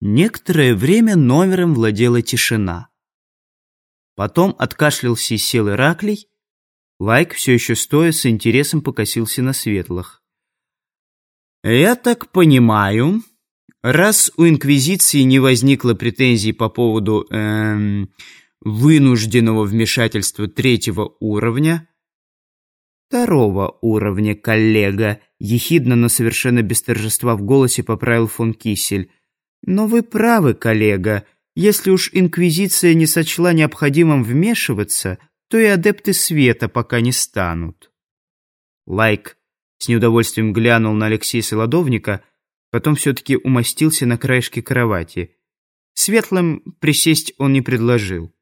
Некоторое время номером владела тишина. Потом откашлялся и сел Ираклий. Лайк, все еще стоя, с интересом покосился на светлых. «Я так понимаю, раз у Инквизиции не возникло претензий по поводу эм, вынужденного вмешательства третьего уровня, второго уровня, коллега», ехидно, но совершенно без торжества в голосе поправил фон Кисель, но вы правы, коллега. Если уж Инквизиция не сочла необходимым вмешиваться, то и адепты света пока не станут. Лайк с неудовольствием глянул на Алексея Солодовника, потом все-таки умостился на краешке кровати. Светлым присесть он не предложил.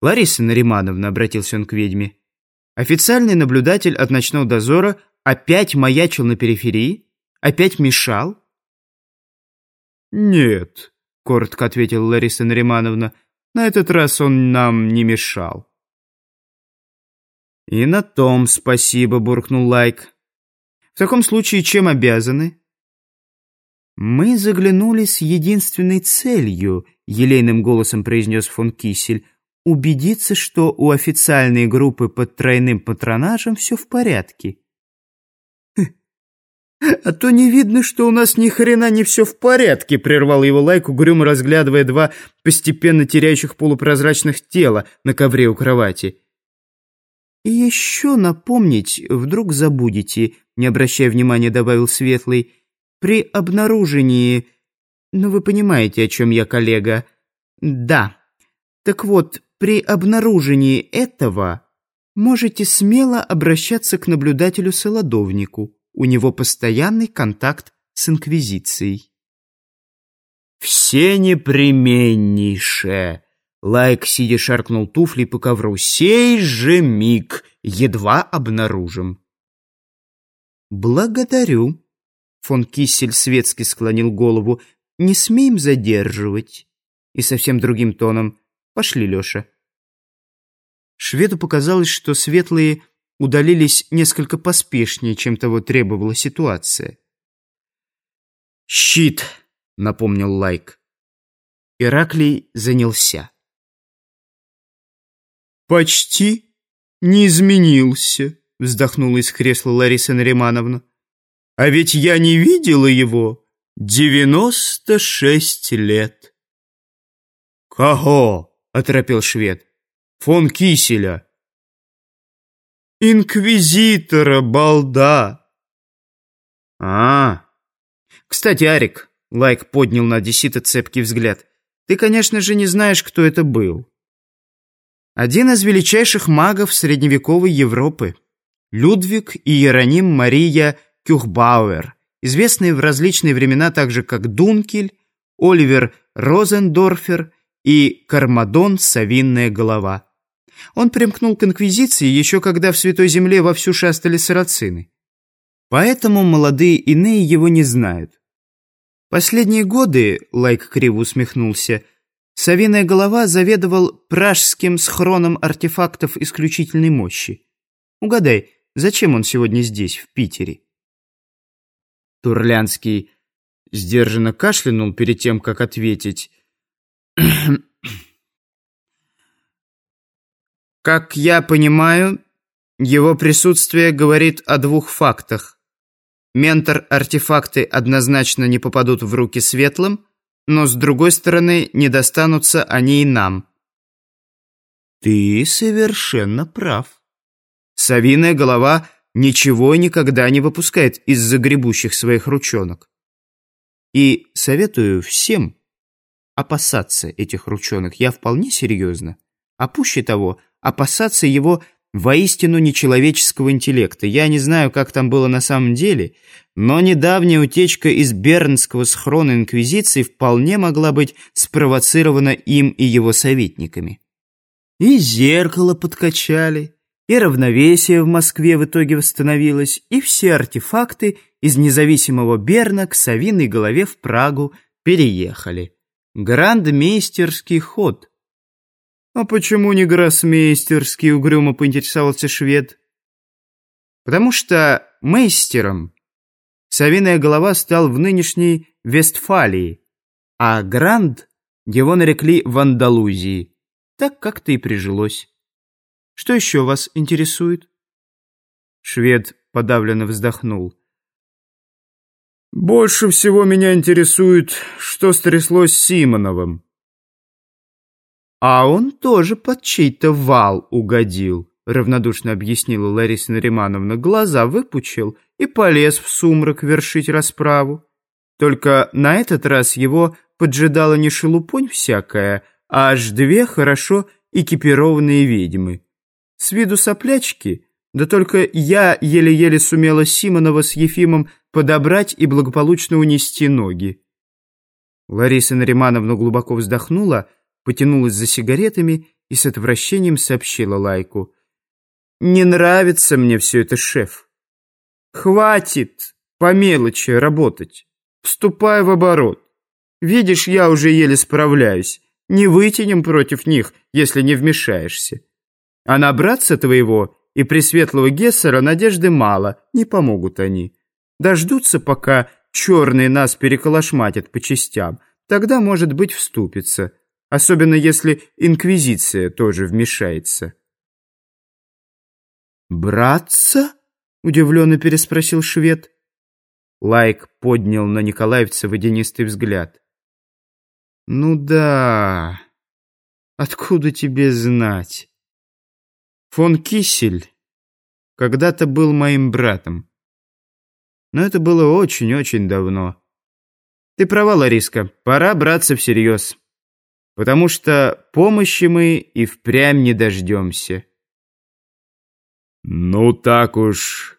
«Лариса Наримановна», — обратился он к ведьме, — «официальный наблюдатель от ночного дозора опять маячил на периферии? Опять мешал?» «Нет», — коротко ответила Лариса Наримановна, «на этот раз он нам не мешал». «И на том спасибо», — буркнул Лайк. «В таком случае чем обязаны?» «Мы заглянули с единственной целью», — елейным голосом произнес фон Кисель, «убедиться, что у официальной группы под тройным патронажем все в порядке». «А то не видно, что у нас ни хрена не все в порядке», — прервал его лайк, угрюмо разглядывая два постепенно теряющих полупрозрачных тела на ковре у кровати. «И еще напомнить, вдруг забудете», — не обращая внимания, добавил Светлый, «при обнаружении... Ну, вы понимаете, о чем я, коллега. Да. Так вот, при обнаружении этого можете смело обращаться к наблюдателю-солодовнику». У него постоянный контакт с Инквизицией. «Все непременнейшее!» Лайк, сидя, шаркнул туфли по ковру. «Сей же миг! Едва обнаружим!» «Благодарю!» Фон Киссель светски склонил голову. «Не смеем задерживать!» И совсем другим тоном. «Пошли, Леша!» Шведу показалось, что светлые удалились несколько поспешнее, чем того требовала ситуация. «Щит!» — напомнил Лайк. Ираклий занялся. «Почти не изменился», — вздохнула из кресла Лариса Наримановна. «А ведь я не видела его девяносто шесть лет». «Кого?» — оторопел швед. «Фон Киселя». «Инквизитора, балда!» «А, кстати, Арик», — Лайк поднял на Одессита цепкий взгляд, «ты, конечно же, не знаешь, кто это был. Один из величайших магов средневековой Европы. Людвиг и Иероним Мария Кюхбауэр, известные в различные времена также как Дункель, Оливер Розендорфер и Кармадон Савинная голова. Он примкнул к инквизиции еще когда в Святой Земле вовсю шастали сарацины. Поэтому молодые иные его не знают. Последние годы, Лайк криво усмехнулся, Савиная голова заведовал пражским схроном артефактов исключительной мощи. Угадай, зачем он сегодня здесь, в Питере? Турлянский сдержанно кашлянул перед тем, как ответить. Как я понимаю, его присутствие говорит о двух фактах. Ментор-артефакты однозначно не попадут в руки светлым, но, с другой стороны, не достанутся они и нам. Ты совершенно прав. Савиная голова ничего никогда не выпускает из загребущих своих ручонок. И советую всем опасаться этих ручонок. Я вполне серьезно. А пуще того – опасаться его воистину нечеловеческого интеллекта. Я не знаю, как там было на самом деле, но недавняя утечка из Бернского схрона Инквизиции вполне могла быть спровоцирована им и его советниками. И зеркало подкачали, и равновесие в Москве в итоге восстановилось, и все артефакты из независимого Берна к совиной голове в Прагу переехали. Грандмейстерский ход – «А почему не гроссмейстерский?» — угрюмо поинтересовался швед. «Потому что мейстером Савиная голова стал в нынешней Вестфалии, а Гранд его нарекли в Андалузии. Так как-то и прижилось. Что еще вас интересует? Швед подавленно вздохнул. «Больше всего меня интересует, что стряслось с Симоновым». «А он тоже под чей-то вал угодил», — равнодушно объяснила Лариса Наримановна. «Глаза выпучил и полез в сумрак вершить расправу. Только на этот раз его поджидала не шелупонь всякая, а аж две хорошо экипированные ведьмы. С виду соплячки — да только я еле-еле сумела Симонова с Ефимом подобрать и благополучно унести ноги. Лариса Наримановна глубоко вздохнула, потянулась за сигаретами и с отвращением сообщила Лайку. «Не нравится мне все это, шеф. Хватит по мелочи работать. Вступай в оборот. Видишь, я уже еле справляюсь. Не вытянем против них, если не вмешаешься. А на братца твоего и Пресветлого Гессера надежды мало, не помогут они. Дождутся, пока черные нас переколошматят по частям, тогда, может быть, вступится, особенно если Инквизиция тоже вмешается. «Братца?» — удивленно переспросил швед. Лайк поднял на Николаевца водянистый взгляд. «Ну да, откуда тебе знать?» Фон Киссель когда-то был моим братом. Но это было очень-очень давно. Ты права, Лариска, пора браться всерьез. Потому что помощи мы и впрямь не дождемся. «Ну так уж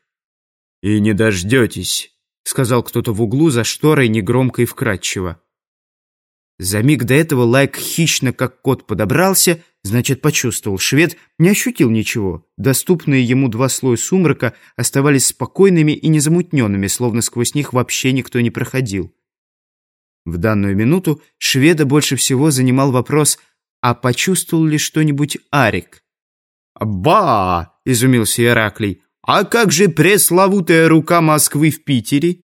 и не дождетесь», — сказал кто-то в углу за шторой негромко и вкрадчиво. За миг до этого Лайк хищно, как кот, подобрался — Значит, почувствовал. Швед не ощутил ничего. Доступные ему два слоя сумрака оставались спокойными и незамутненными, словно сквозь них вообще никто не проходил. В данную минуту шведа больше всего занимал вопрос, а почувствовал ли что-нибудь Арик? «Ба!» — изумился Ираклий. «А как же пресловутая рука Москвы в Питере?»